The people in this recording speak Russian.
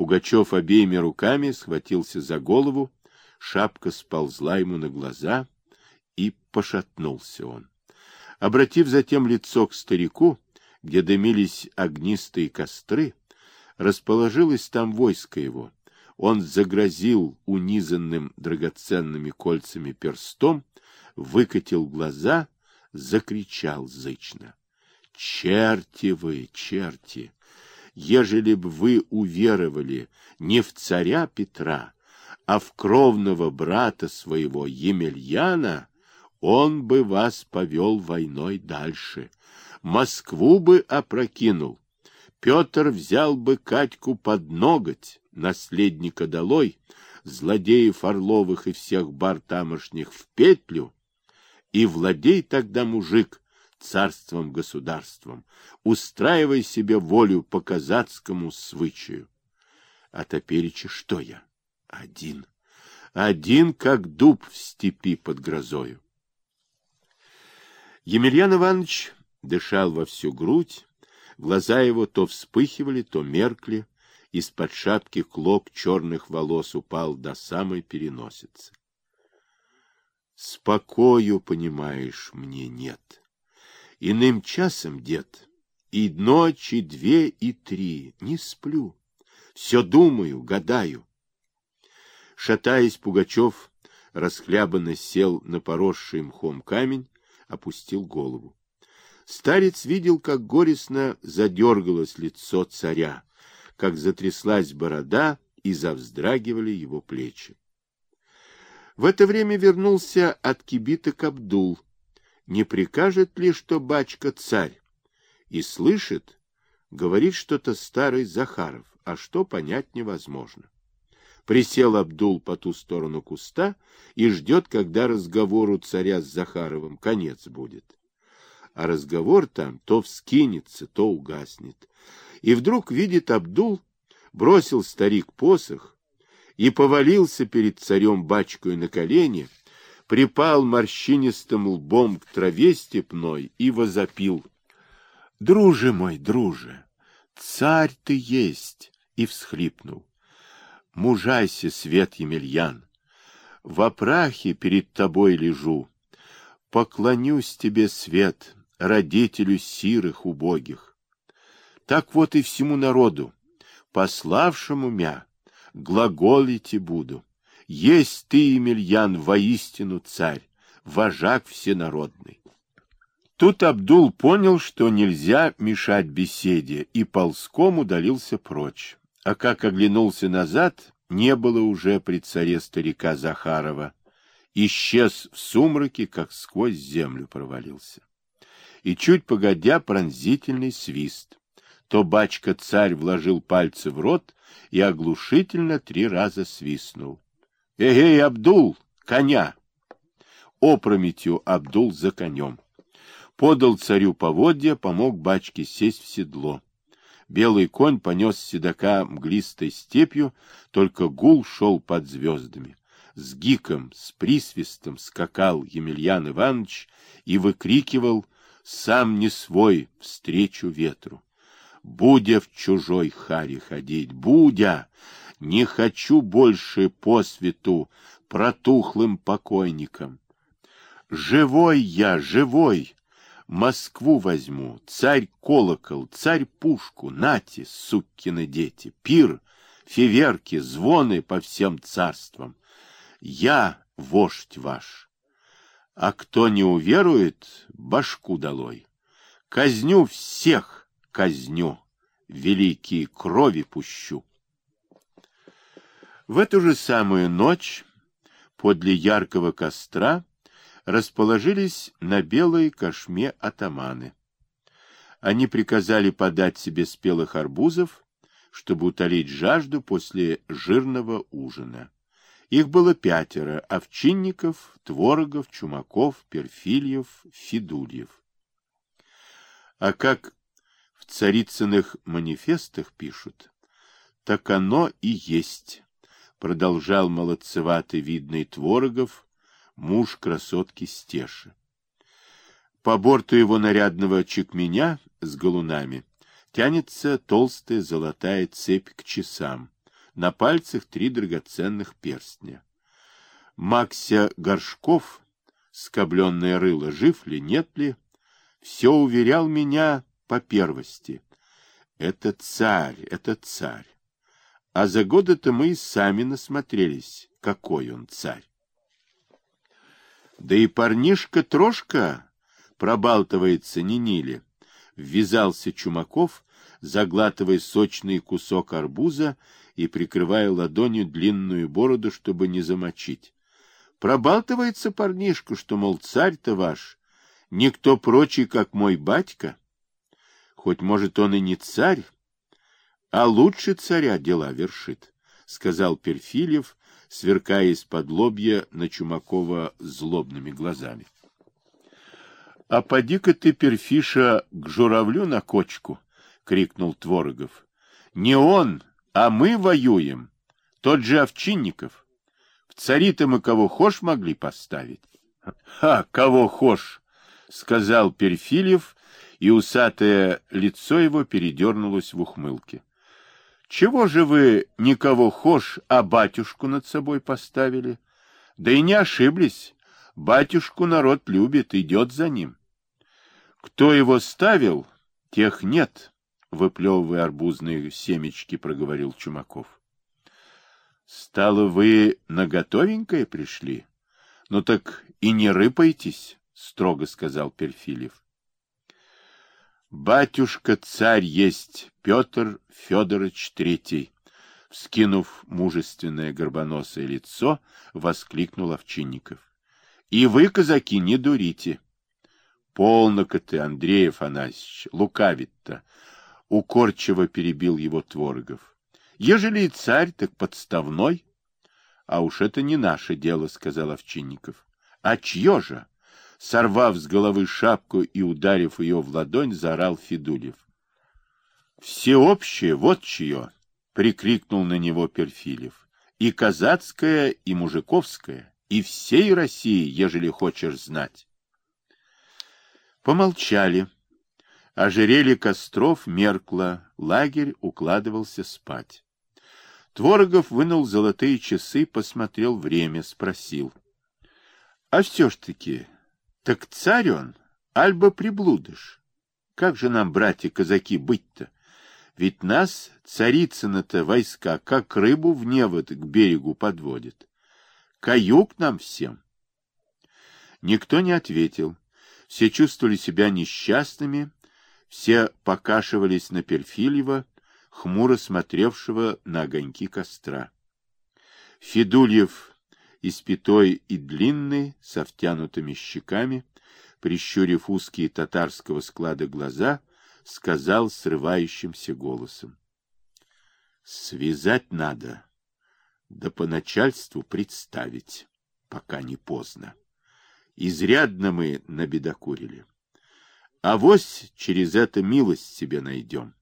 Пугачев обеими руками схватился за голову, шапка сползла ему на глаза, и пошатнулся он. Обратив затем лицо к старику, где дымились огнистые костры, расположилось там войско его. Он загрозил унизанным драгоценными кольцами перстом, выкатил глаза, закричал зычно. «Черти вы, черти! Ежели б вы уверовали не в царя Петра, а в кровного брата своего Емельяна, он бы вас повел войной дальше, Москву бы опрокинул, Петр взял бы Катьку под ноготь, наследника долой, злодеев Орловых и всех бар тамошних в петлю, и владей тогда мужик царством-государством, устраивай себе волю по казацкому свычаю. А топереча что я? Один. Один, как дуб в степи под грозою. Емельян Иванович дышал во всю грудь, глаза его то вспыхивали, то меркли, из-под шапки клок черных волос упал до самой переносицы. Спокою, понимаешь, мне нет. Иным часом, дед, и ночи две, и три, не сплю. Все думаю, гадаю. Шатаясь, Пугачев расхлябанно сел на поросший мхом камень, опустил голову. Старец видел, как горестно задергалось лицо царя, как затряслась борода и завздрагивали его плечи. В это время вернулся от кибита Кабдул. Не прикажет ли, что бачка царь? И слышит, говорит что-то старый Захаров, а что понять невозможно. Присел Абдул по ту сторону куста и ждет, когда разговору царя с Захаровым конец будет. А разговор там то вскинется, то угаснет. И вдруг видит Абдул, бросил старик посох и повалился перед царем бачкой на колени, припал морщинистым лбом к траве степной и возопил. — Друже мой, друже, царь ты есть! И всхлипнул. Мужайся, свет Емельян, в опрахе перед тобой лежу. Поклонюсь тебе, свет, родителю сирых убогих. Так вот и всему народу, пославшему мя, глаголите буду. Есть ты, Емельян, воистину царь, вожак всенародный. Тут Абдул понял, что нельзя мешать беседе, и ползком удалился прочь а как оглянулся назад, не было уже при царе старика Захарова. Исчез в сумраке, как сквозь землю провалился. И чуть погодя пронзительный свист. То бачка-царь вложил пальцы в рот и оглушительно три раза свистнул. «Эгей, Абдул, коня!» Опрометью Абдул за конем. Подал царю поводья, помог бачке сесть в седло. Белый конь понес седока мглистой степью, только гул шел под звездами. С гиком, с присвистом скакал Емельян Иванович и выкрикивал «Сам не свой, встречу ветру». Будя в чужой харе ходить, Будя, не хочу больше по свету протухлым покойникам. Живой я, живой, Москву возьму, царь колокол, царь пушку, нати, суккины дети, пир, феверки, звоны по всем царствам. Я вождь ваш. А кто не уверует, башку долой. Казню всех, казню, великие крови пущу. В эту же самую ночь, подле яркого костра, расположились на белой кошме атаманы. Они приказали подать себе спелых арбузов, чтобы утолить жажду после жирного ужина. Их было пятеро — овчинников, творогов, чумаков, перфильев, фидульев. А как в царицыных манифестах пишут, так оно и есть, — продолжал молодцеватый видный Творогов, муж красотки Стеши. По борту его нарядного чекменя с галунами тянется толстая золотая цепь к часам, на пальцах три драгоценных перстня. Макся Горшков, скобленное рыло, жив ли, нет ли, все уверял меня по первости. Это царь, это царь. А за годы-то мы и сами насмотрелись, какой он царь. Да и парнишка Трошка пробалтывается не Ниле. Ввязался Чумаков, заглатывая сочный кусок арбуза и прикрывая ладонью длинную бороду, чтобы не замочить. Пробалтывается парнишка, что, мол, царь-то ваш, никто прочий, как мой батька. Хоть, может, он и не царь, а лучше царя дела вершит, — сказал Перфильев, сверкая из-под лобья на Чумакова злобными глазами. — А поди-ка ты, Перфиша, к журавлю на кочку! — крикнул Творогов. — Не он, а мы воюем. Тот же Овчинников. В цари-то мы кого хошь могли поставить. — Ха, кого хошь! — сказал Перфильев, и усатое лицо его передернулось в ухмылке. Чего же вы никого хошь, а батюшку над собой поставили? Да и не ошиблись. Батюшку народ любит, идет за ним. Кто его ставил, тех нет, выплевывая арбузные семечки, проговорил Чумаков. Стало вы на готовенькое пришли? Ну так и не рыпайтесь, строго сказал Перфилев. Батюшка-царь есть Петр Федорович Третий. Вскинув мужественное горбоносое лицо, воскликнул Овчинников. И вы, казаки, не дурите. Полно-ка ты, Андрей Афанасьевич, лукавит-то. Укорчиво перебил его Творогов. Ежели и царь, так подставной. А уж это не наше дело, сказал Овчинников. А чье же? Сорвав с головы шапку и ударив ее в ладонь, заорал Федулев. «Всеобщее, вот чье!» — прикрикнул на него Перфилев. «И казацкое, и мужиковское, и всей России, ежели хочешь знать». Помолчали. Ожерелье костров меркло, лагерь укладывался спать. Творогов вынул золотые часы, посмотрел время, спросил. — А все ж таки, так царь он, альба приблудыш. Как же нам, братья-казаки, быть-то? Ведь нас, царицына-то войска, как рыбу в невод к берегу подводит. Каюк нам всем. Никто не ответил. Все чувствовали себя несчастными, все покашивались на Перфильева, хмуро смотревшего на огоньки костра. Федульев испятой и длинный, со втянутыми щеками, прищурив узкие татарского склада глаза, сказал срывающимся голосом. — Связать надо, да по начальству представить, пока не поздно. Изрядно мы набедокурили. А вось через это милость себе найдем.